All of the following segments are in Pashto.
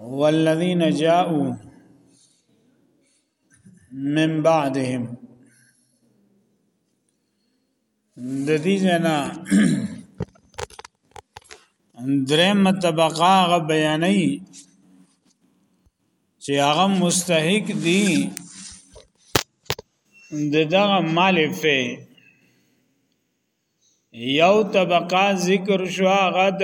والذین جاءوا من بعدهم د دې جنا درم طبقه غ بیانې چې هغه مستحق دي د دغه مالفه یو طبقه ذکر شو هغه د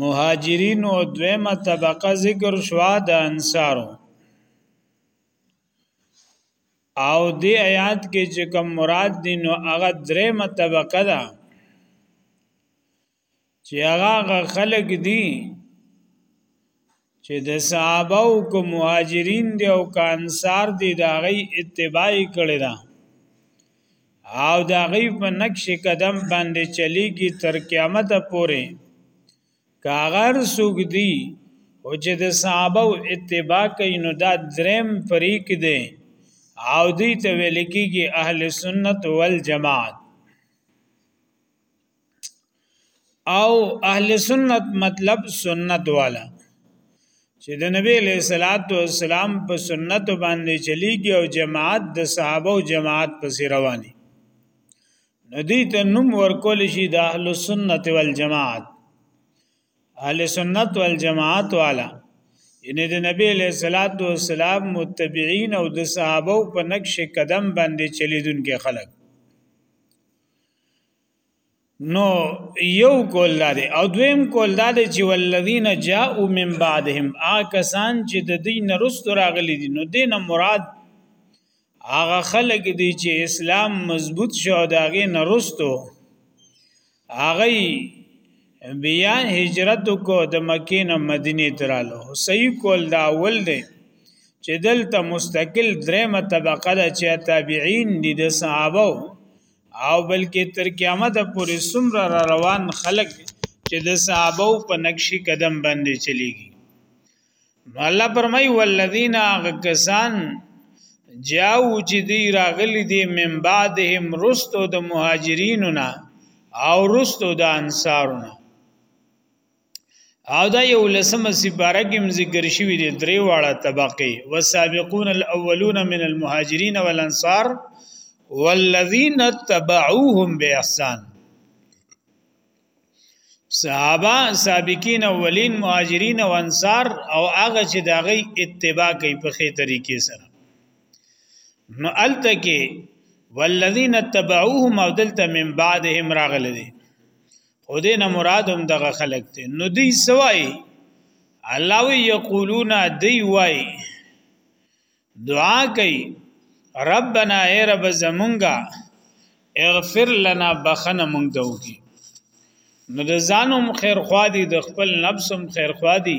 مهاجرین او دویمه طبقه ذکر شو د انصارو او د آیات کې چې کوم مراد دي نو هغه دریمه طبقه ده چې هغه خلک دي چې د صحابه او کو مهاجرین دی او کانصار دی دا غي اتباع کړی دا او دا غي په نقش قدم باندې چلیږي تر قیامت پورې کاغر سوق دی او چې د صحابه او اتباع کوي نو دا دریم فریق دی او دی ته ویل کېږي اهل سنت والجماعت او اهل سنت مطلب سنت والا چې د نبی له صلوات و سلام په سنت باندې چلیږي او جماعت د صحابه او جماعت په رواني ندی ته نوم ورکول شي د اهل سنت والجماعت اهل سنت والجماعت والا یعنی د نبی له صلوات و سلام متبعين او د صحابه په نقش قدم باندې چلیدونکو خلک نو یو کول لاره او دویم کول دا دی چې والذین جاءوا من بعدهم آ کسان چې د دین نرست راغلي دي نو دین مراد هغه خلک دي چې اسلام مضبوط شو دا غي نرستو هغه بیا هجرت کو د مکې نه مدینه ترالو صحیح کول دا اول دی چې دلته مستقل درېمه طبقه د چا تابعین دي د صحابه او بلکې تر قیامت پورې سمره را روان خلق چې د صحابه په نقشي قدم باندې چلیږي نو الله پرمای والذین غکسان جاو چې دی راغلی دی من بعدهم رستو د مهاجرینو نه او رستو د انصارو نه او دا یو لسمه سپاره کې ذکر شوی دی درې واړه طبقه والسابقون الاولون من المهاجرین والانصار والذین تبعوهم باحسان صحابه سابقین اولین مهاجرین او انصار او هغه چې دا غي اتباع کوي په خې طریقې سره نو الته کې والذین تبعوهم او دلته من بعدهم راغلي او دې نه مراد هم دغه خلق ته نو دی سوای الله وی یقولون دی وای دعا کوي ربنا ای رب زمونږه اغفر لنا بخنه مونږ ته وکي نو د ځانوم خیر خوا دي د خپل نفسم خیر خوا دي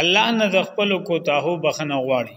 الله نه د خپل کوتاهو بخنه غواړي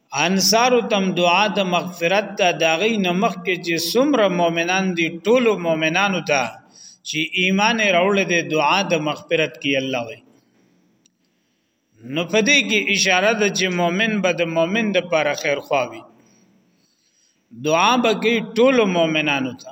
انصار تم دعا د مغفرت ته داغي نمخ کې چې څومره مؤمنان دي ټولو مؤمنانو ته چې ایمان راوړل دي دعا د مغفرت کې الله وي نو په دې کې اشاره ده چې مؤمن به د مؤمن د پر خیر خواوي دعا به کې ټولو مؤمنانو ته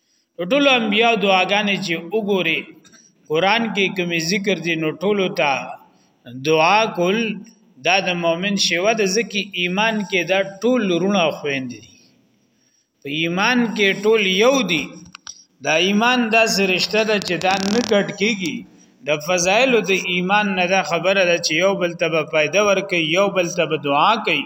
ټول انبیا دعاګانې چې وګوري قران کې کومي ذکر دي نو ټول ته دعا کول دا د مؤمن شیوه د ځکه ایمان کې دا ټول رونه خويند دي په ایمان کې ټول یو دي دا ایمان دا سرشته ده چې دا نه کټ کیږي د فضایل د ایمان نه دا خبره ده چې یو بل ته فائدہ ورکي یو بل ته دعا کوي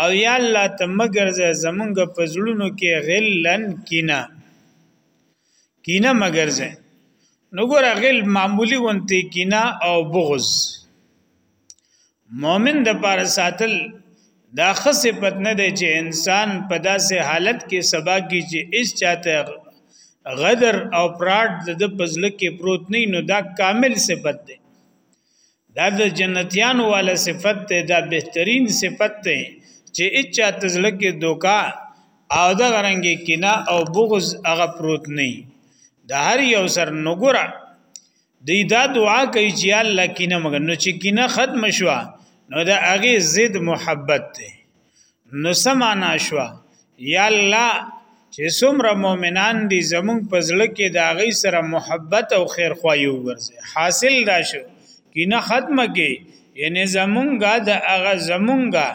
او یا الله ته مګرځه زمونږ په زړونو کې غلن کینا کینا مګرځه نو ګور غل معمولی ونته کینا او بغض مؤمن د پار ساتل دا خصفت نه دی چې انسان په داسې حالت کې سبا کې چې اس چاته غدر او پراډ د پزله کې پروت نه نو دا کامل صفت دی دا د جنتیانو والا صفت ته دا بهترین صفت ته چې اچا تزړه کې دوکا او دا رنګ کینا او بغض هغه پروت نه د هر یو سر نګره دی دا دعا کوي چې الله کینه مګر نو چې کینه ختم شوه نو دا هغه زید محبت ته نو سمانا شو یا الله چې څومره مؤمنان دي زمونږ په زړه کې دا غي سره محبت او خیر خوایي وګرځي حاصل دا شو کینه ختمه کې یعنی زمونږه د هغه زمونږه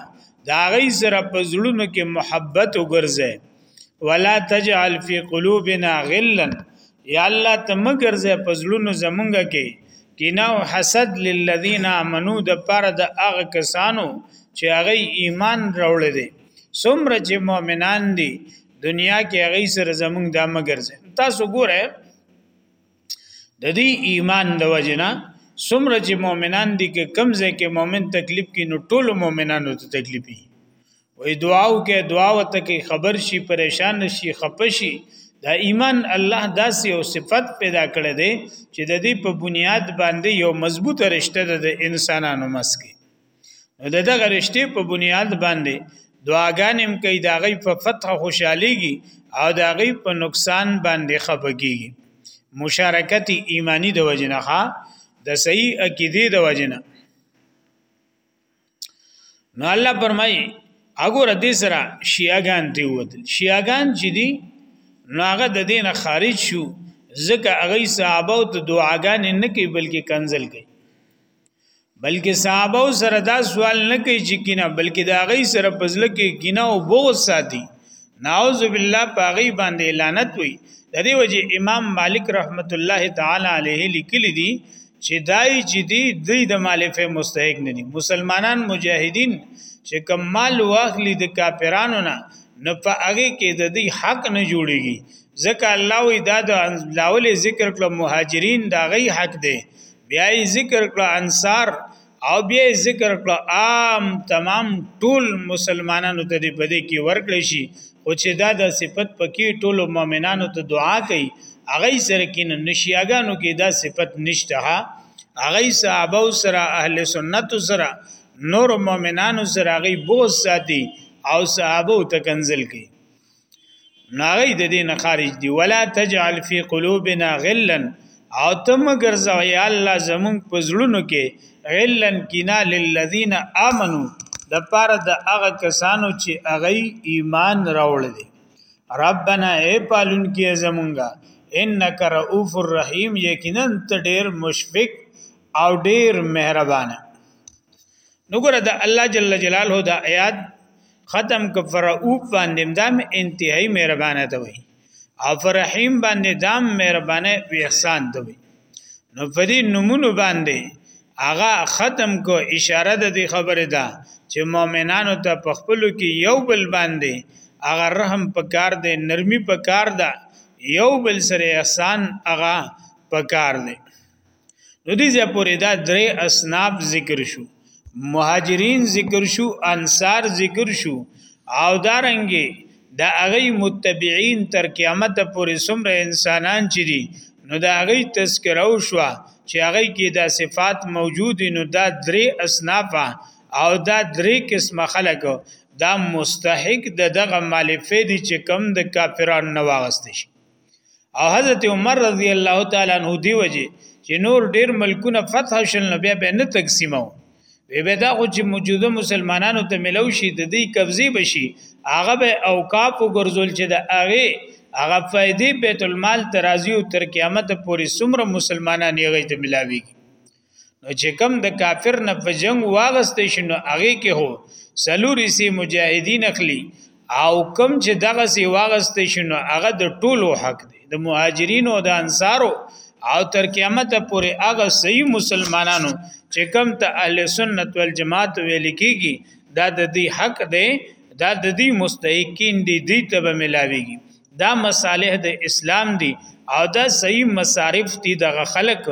دا غي سره په زړونو کې محبت وګرځي ولا تجعل فی قلوبنا غلا یا الله ته مګرځه پزړونو زمونږه کې کینه او حسد للذین امنو د پاره د هغه کسانو چې هغه ایمان راوړل دي څومره چې مؤمنان دي دنیا کې هغه سره زمونږ د مګرځه تاسو ګوره د دې ایمان د وجنه څومره چې مؤمنان دي کې کم ځای کې مؤمن تکلیف کې نو ټول مؤمنانو ته تکلیفي وې دعاو کې دعا وته کې خبر شي پریشان شي خپشي دا ایمان الله داسې او صفت پیدا کړی دی چې د دې په بنیاد باندې یو مضبوط رشته ده د انسانانو مسکه نو دغه رشته په بنیاد باندې دعاګانم کوي دا غي په فتح خوشاليږي او دا غي په نقصان باندې خپګيږي مشارکت ایمانی د وجنه د صحیح عقیده د وجنه نو الله فرمای اګور دې سره شیعاګان ته وته شیعاګان چې دي ناغه د دین خارج شو ځکه هغه صحابه او دعاګان نه کوي بلکې کنزل کوي بلکې صحابه سره دا سوال نه کوي چې کینه بلکې دا غي سره پزله کې کینه او بغض ساتي نعوذ بالله پاغي باندې لعنت وي د دې وجه امام مالک رحمت الله تعالی علیه لیکلی دی چې دای چې دی دوی د مالفه مستحق نه دي مسلمانان مجاهدین چې کم مال واخلي د کافرانو نه نه په هغه کې د دې حق نه جوړيږي ځکه الله وی دا د لاول ذکر کړ مهاجرین دا غي حق دی بیا ذکر کړ انصار او بیا ذکر کړه عام تمام ټول مسلمانانو ته دې پدې کې ورکړي شي او چې دا د صفت پکې ټول مؤمنانو ته دعا کوي هغه سره کې نشياګانو کې دا صفت نشته هغه صحابه سره اهل سنت سره نور مؤمنانو سره غي بوز ساتي او صحابه ته کنزل کوي ناغی د دین خارج دی ولا تجعل فی قلوبنا غلا او تم ګرځو یا الله زمون پزړونو کې غلا کینا للذین آمنو د پاره د هغه کسانو چې هغه ایمان راوړل دي ربنا ای پالون کې زمونږه انک رؤوف الرحیم یقینا ته ډیر مشفق او ډیر مهربان نو ګره د الله جل جلاله د آیات ختم ک فرعوب باندې دام انتهایی مهربانه ته وي او فرحیم باندې دام مهربانه وی احسان ته وي نو په دې نمونه باندې هغه ختم کو اشاره د دې خبره ده چې مؤمنانو ته په خپل کې یو بل باندې هغه رحم پکار دی نرمي پکار ده یو بل سره احسان هغه پکار دی نو دې ځای پورې دا درې اصناف ذکر شو مهاجرین ذکر شو انصار ذکر شو او دارنګي د دا هغه متبعين تر قیامت پورې څومره انسانان چې دي نو د هغه تذکره وشو چې هغه کې دا صفات موجود نو دا درې اصناف او دا درې قسمه خلک دا مستحق د دغه مالفه دي چې کم د کافرانو نه واغست شي او حضرت عمر رضی الله تعالی عنہ دی وجه چې نور ډیر ملکونه فتح شل نو بیا به نه تقسیمو وی به دا خو چې موجوده مسلمانانو ته ملو شي د دې قبضه بشي هغه به اوقاف وګرځول چې د هغه هغه فائدې بیت المال ترازی او تر قیامت پورې څومره مسلمانان یې غي ته ملاويږي نو چې کم د کافر نه په جنگ واغست شنو هغه کې هو سلوري سي مجاهدین اخلي او کم چې دغه سي واغست شنو هغه د ټولو حق دی د مهاجرینو او د انصارو او تر قیامت پورې هغه صحیح مسلمانانو چې کم ته اهل سنت والجماعت ویل کیږي دا د دې حق دی دا د دې مستحقین دي دې ته به ملاويږي دا مصالح د اسلام دي او دا صحیح مصارف دي د خلق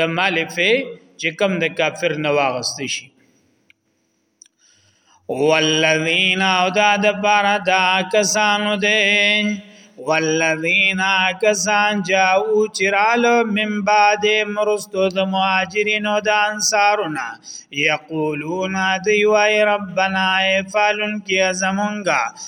د مال فی چې کم د کافر نه واغست شي والذین او دا د پاره دا کسانو دي والذین کسان جاءو چرال من بعد مرستو د مهاجرین او د انصارنا یقولون دی وای ربنا افعلن کی زمونږه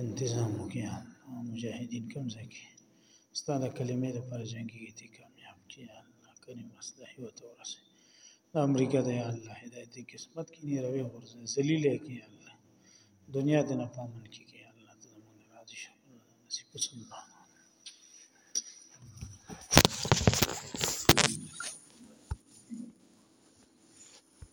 انتظام وکړي مجاهدین کوم ځای کې ستا د کلمې لپاره جنګېږي ته کامیاب کړي یا الله کریم اصلاحي ورته ورسې د امریکا د یا الله هدایت دې قسمت کې نه روي غورځي ذلیله کې یا الله دنیا د نه پامن کې کې الله ته زموږ راضي شه نصیب وسم Thank you.